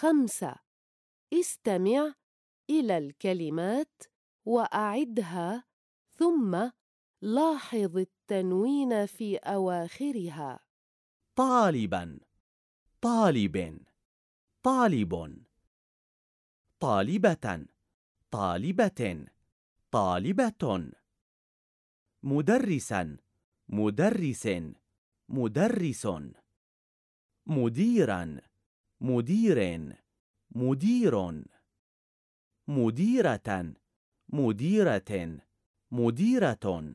خمسة. استمع إلى الكلمات وأعدها ثم لاحظ التنوين في أواخرها. طالبا. طالب طالب طالبة. طالبة. طالبة. مدرسا. مدرس. مدرس. مديرا. مدير مدير مديرة مديرة مديرة.